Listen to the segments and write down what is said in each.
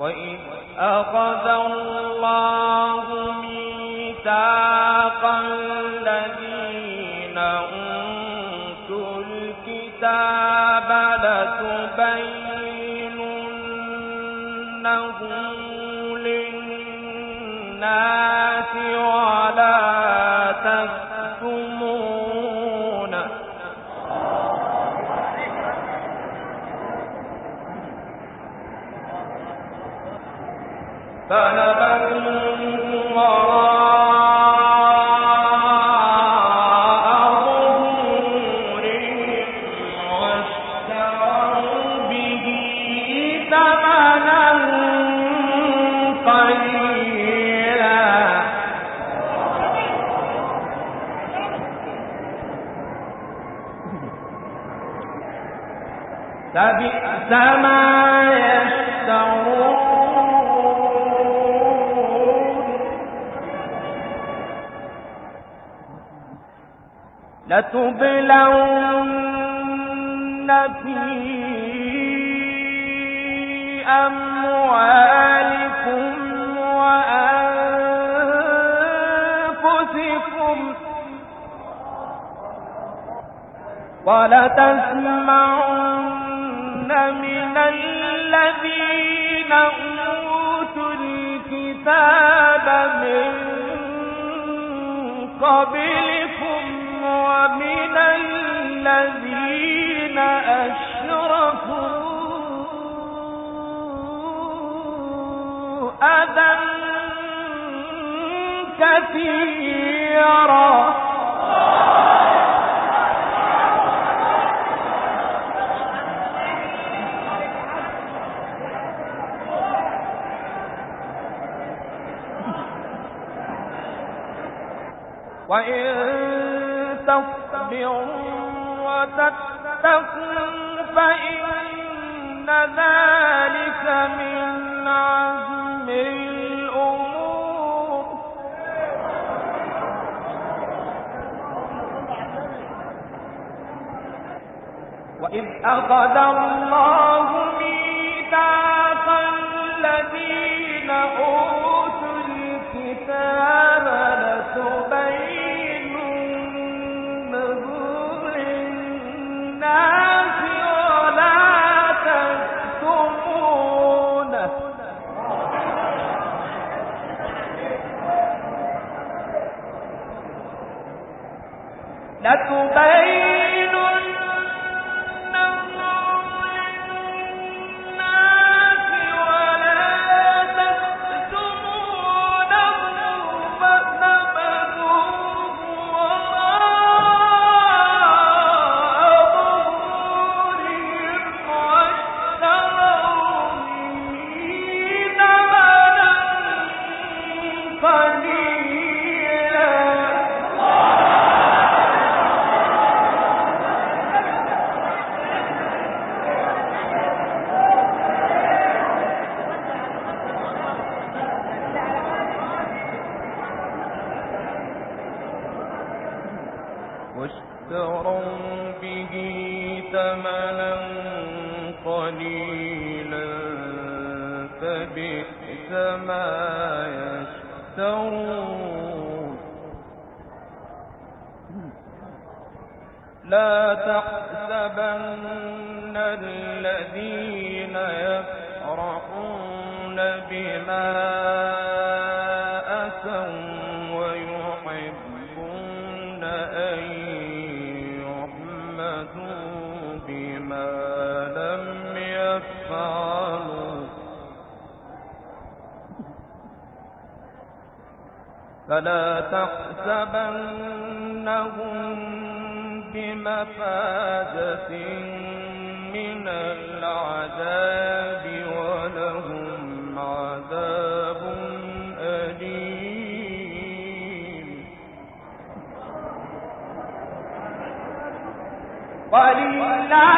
وإذ أخذ الله الكتاب لتبيننه للناس في أخذ الله لا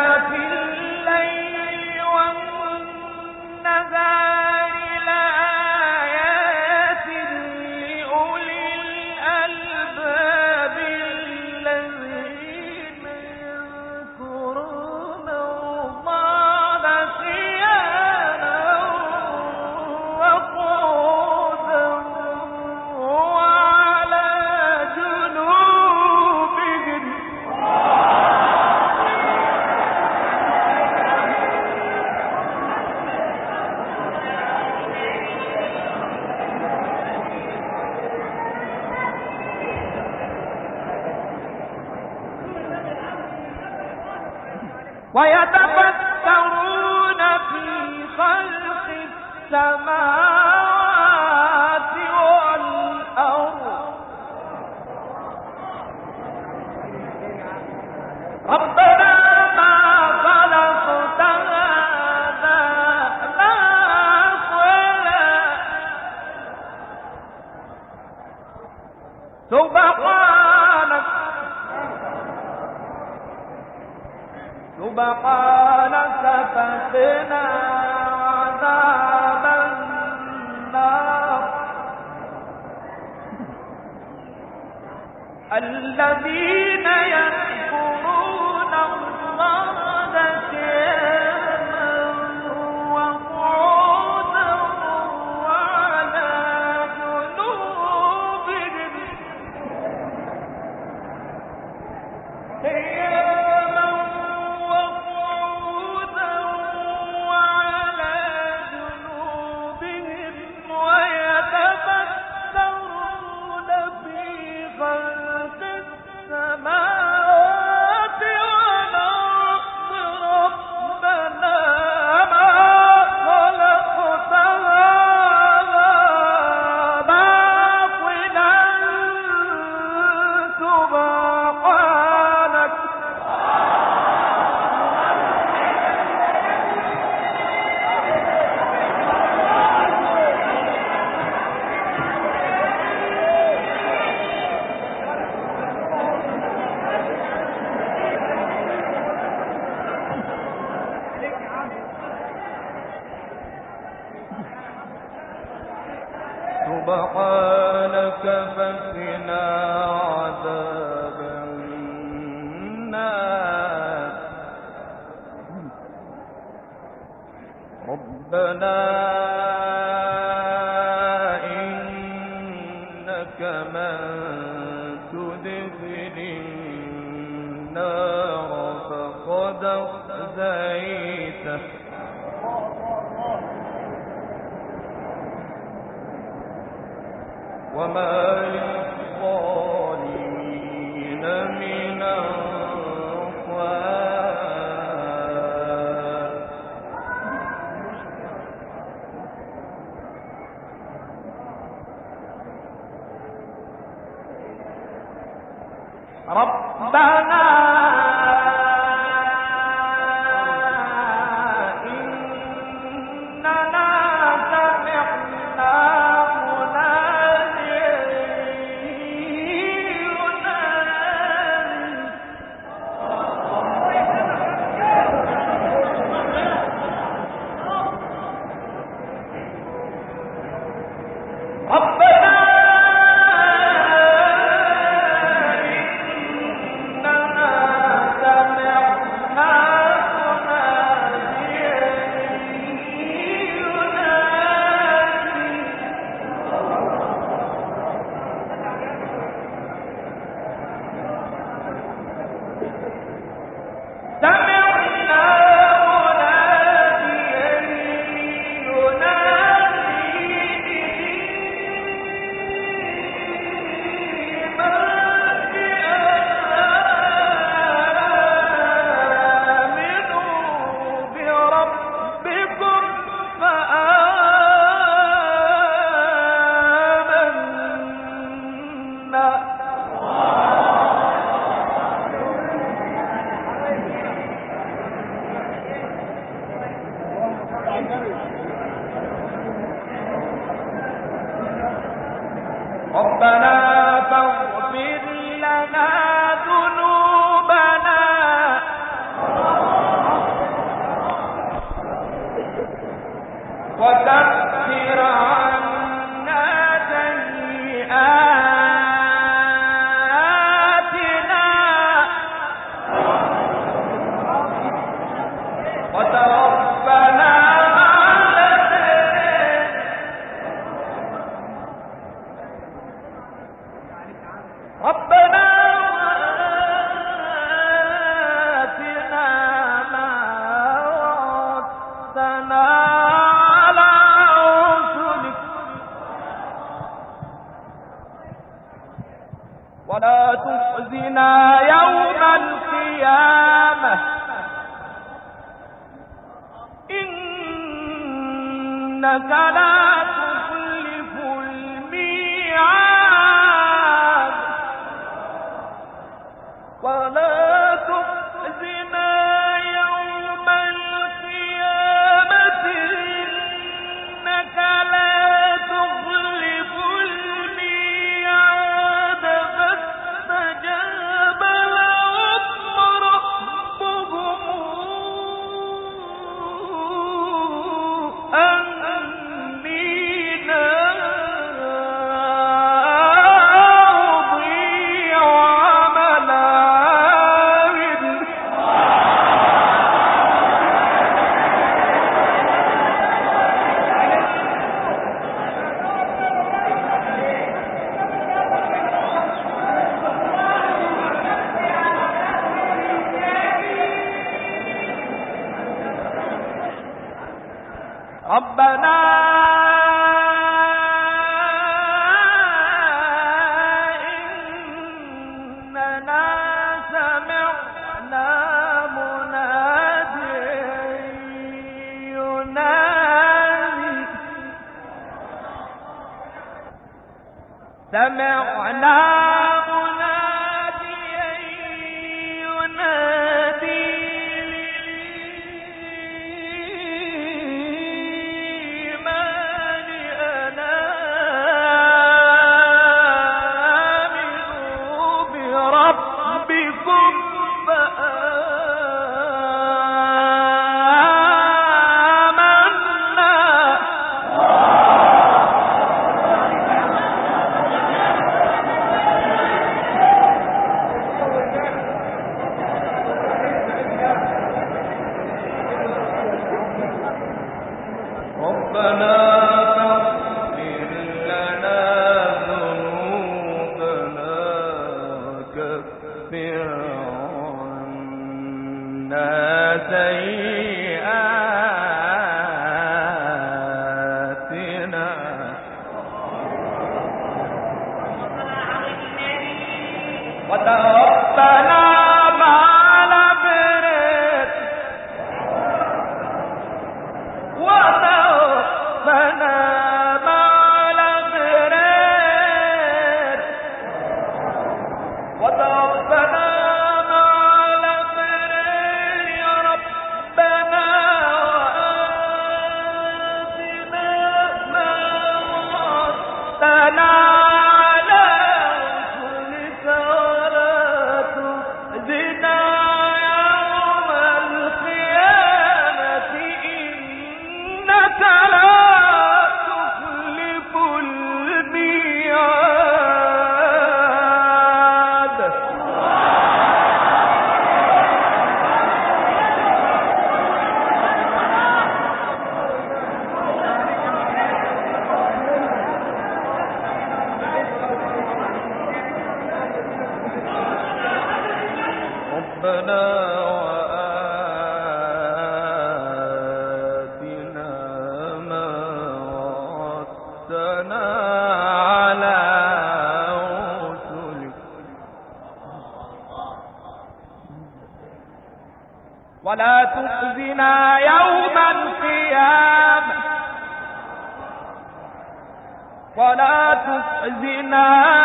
ولا تخزنا.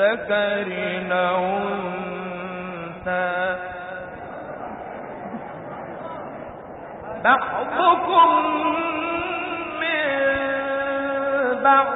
ذكر أنثى بعضكم من بعض.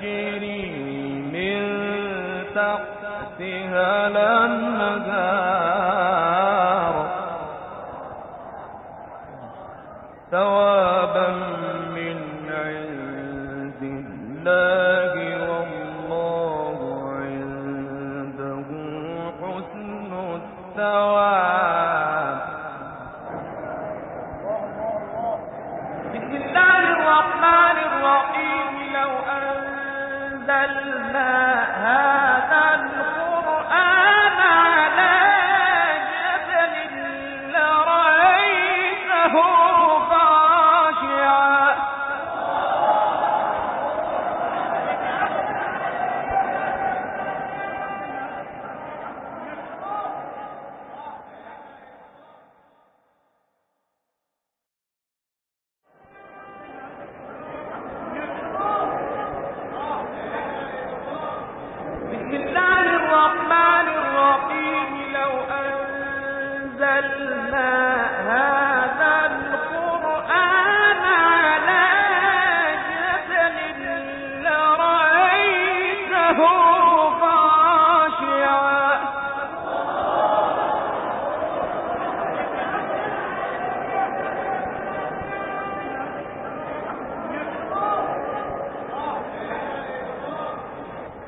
تجري من تحتها لنهار سواء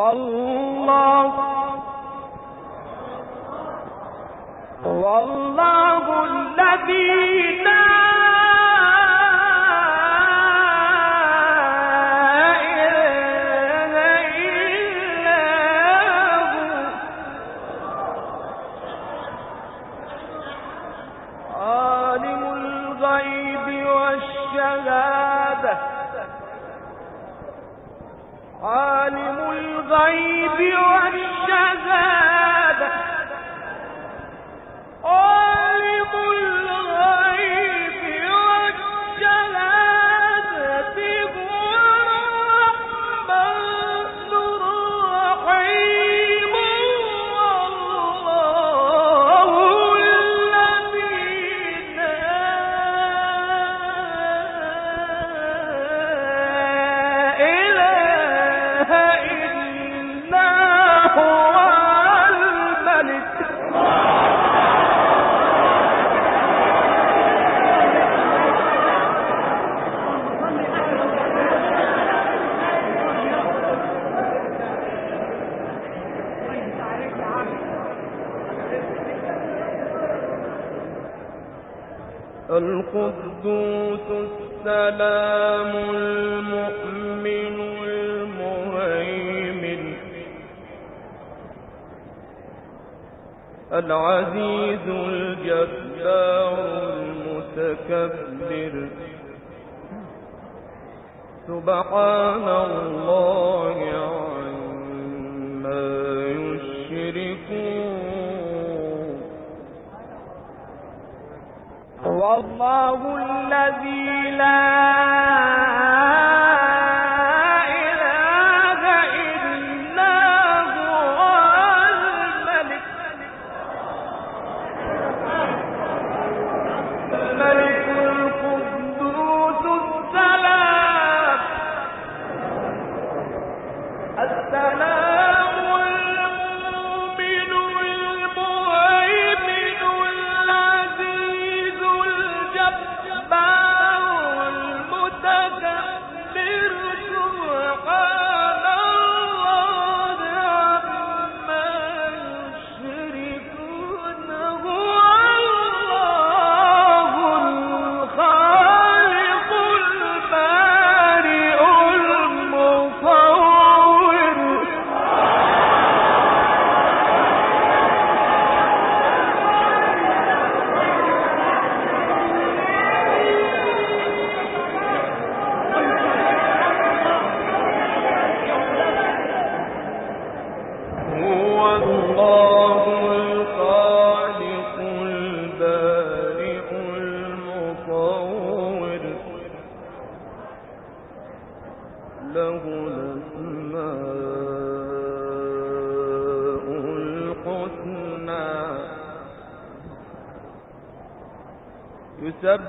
والله والله الذي والصيد والشجر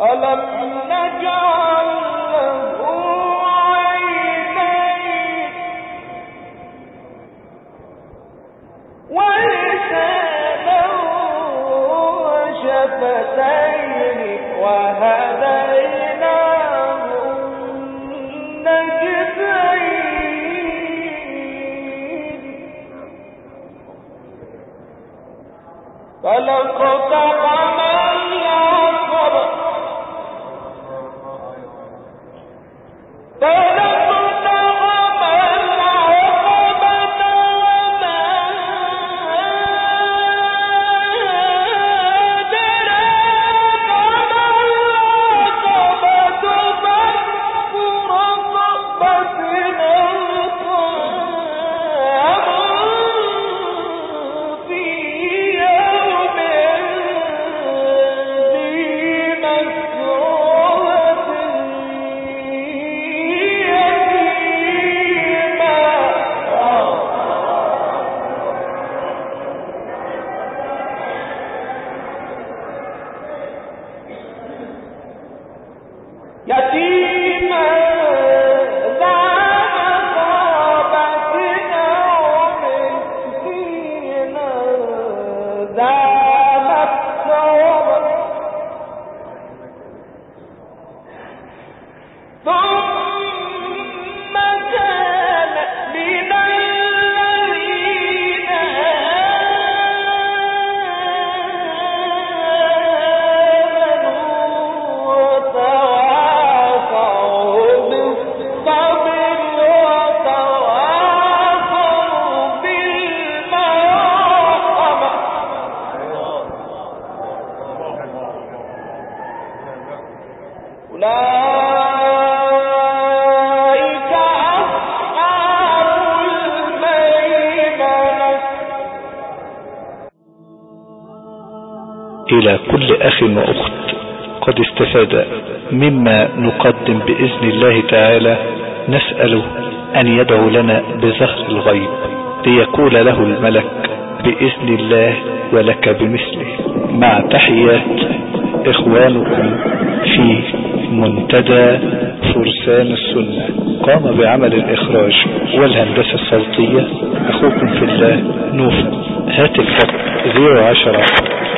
ألم نجعل فلقتحم العقبة Daqui استفاد مما نقدم بإذن الله تعالى نسأله أن يدعو لنا بزهر الغيب ليقول له الملك بإذن الله ولك بمثله. مع تحيات إخوانكم في منتدى فرسان السنة. قام بعمل الإخراج والهندسة الصوتية. أخوكم في الله نوفل هاتف خط 010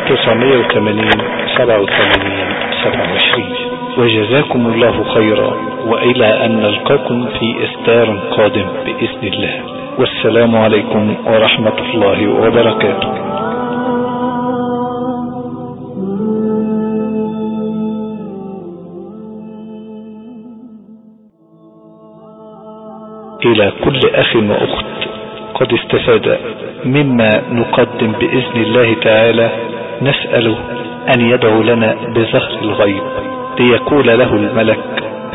980 87 27 وجزاكم الله خيرا وإلى أن نلقاكم في إستار قادم بإذن الله. والسلام عليكم ورحمة الله وبركاته. إلى كل أخ وأخت قد استفاد مما نقدم بإذن الله تعالى نسأله أن يدعو لنا بظهر الغيب ليقول له الملك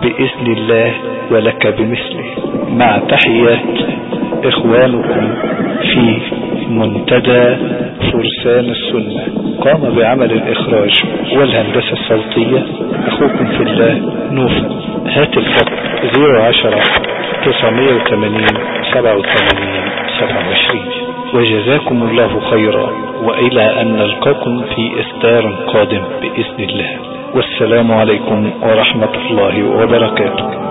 بإذن الله ولك بمثله. مع تحيات إخوانكم في منتدى فرسان السنة. قام بعمل الإخراج والهندسة الصوتية. أخوكم في الله نوفل هات الخط 010 980 87 27 وجزاكم الله خيرا وإلى أن نلقاكم في إصدار قادم بإذن الله. والسلام عليكم ورحمة الله وبركاته.